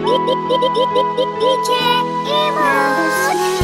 DJ Amos.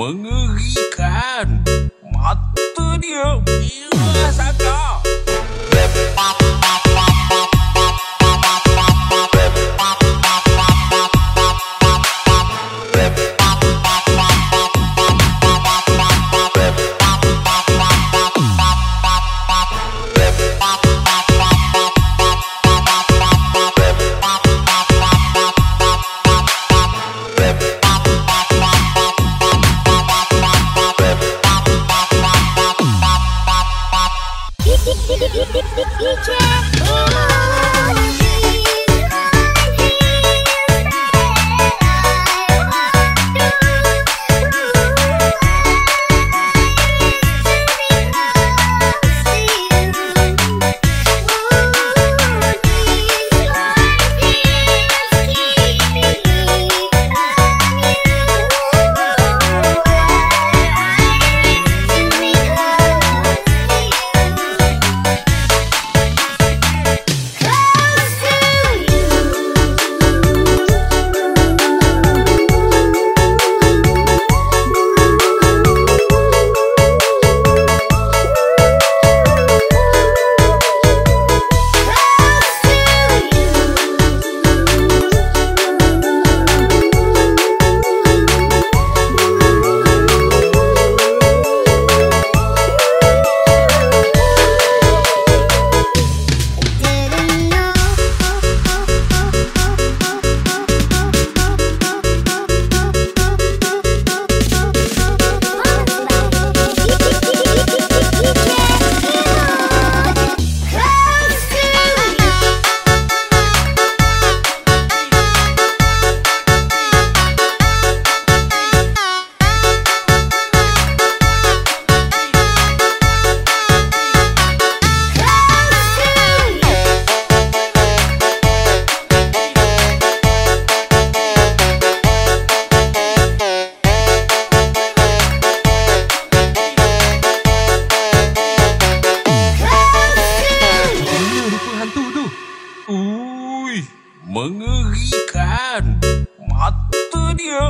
mengerikan Mengerikan. Mata dia